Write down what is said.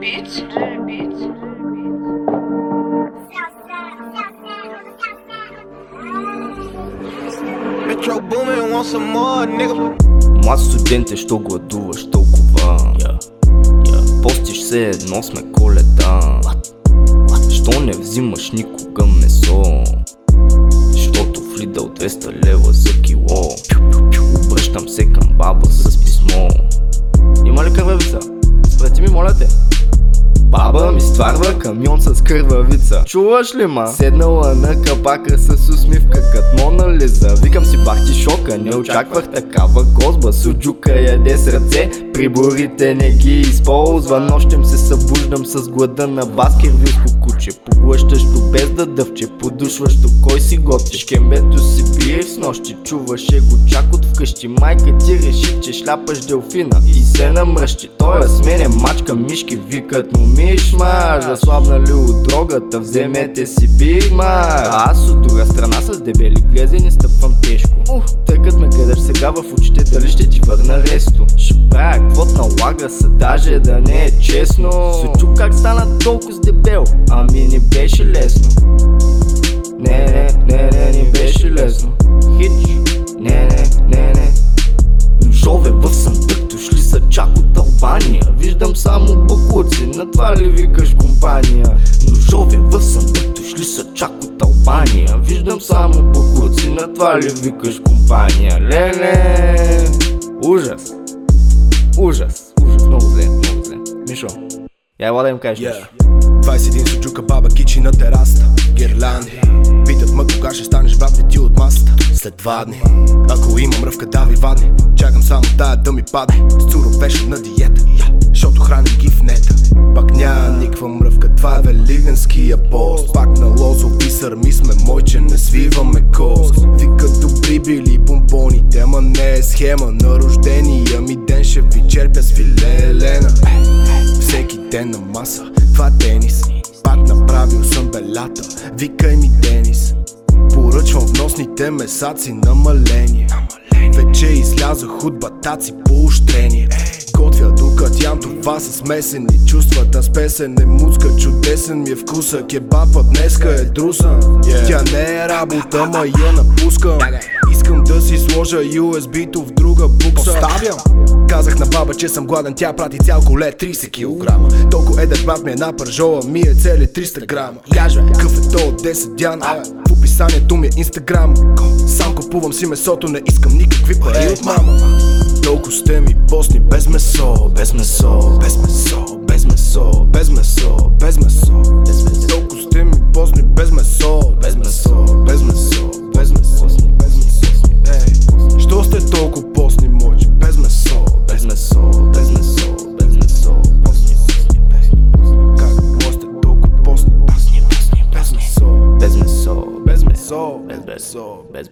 beats. Metro Boomin want some more, nigga. Млад студент е, що гладуваш толкова yeah. Yeah. Постиш се едно сме коледа Що не взимаш никога месо Щото в Лидъл 200 лева за кило Обръщам се към баба с писмо Има ли кървавица? Спрати ми моля те Баба ми стварва камион с кървавица. Чуваш ли ма? Седнала на капака с усмивка кът Мона Лиза Викам си бах ти шока, не очаквах такава гозба. Суджука яде с ръце, приборите не ги използва. Нощем се събуждам с глада на баскервилско куче. Поглъщащо без да дъвче, подушващо кой си готви Шкембето си бие с нощи, чуваше го чак от вкъщи. Майка ти реши, че шляпаш делфина. И се намръщи Той смене мачка мишки, викат му мишмаш Заслабнали от дрогата, вземете си бигмар А аз от друга страна с дебели глезени стъпвам тежко. Тъкът ме гледаш сега в очите, дали ще ти върна ресто Ще правя квот налага се, даже да не е честно. Се чу как стана толкова с дебел, ами не беше лесно. Не, не, не, не, не беше лесно бакуци, на това ли викаш компания? Ножове в съндък, дошли са чак от Албания. Виждам само бакуци, на това ли викаш компания? Леле, ужас, ужас, ужас, много зле, много зле. Мишо, я да им кажеш нещо. 21 суджука баба кичи на тераста. Гирлянди Питат ма кога ще станеш брат ти от масата След два дни. Ако имам ръвка дави вадни. Чакам само тая да ми падне. С цуро беше на диета Ги в нета Пак няма никаква мръвка Това е велиганския пост. Пак на лозо писър сме мой, че не свиваме кост. Викат добри били бомбоните Ма не е схема. На рождения ми ден Ще ви черпя с филе Елена. Всеки ден на маса, това тенис. Пак направил съм белята, викай ми Денис. Поръчвам вносните месаци намаление Вече излязох от батаци поощрение това са смесени чувствата с песен е музика чудесен ми е вкуса Кебапът днеска е друсан Тя не е работа, ма я напускам. Искам да си сложа USB-то в друга букса. Оставям Казах на баба, че съм гладен, тя прати цял колет 30 кг Толкова едър бат ми една пържола, ми е цели 300 грама. Кажа, кафето от 10 дяна? В описанието ми е инстаграм. Сам купувам си месото, не искам никакви пари. От мама. Толкова сте ми постни без месо, без месо, без месо, без месо, месо Без месо, Без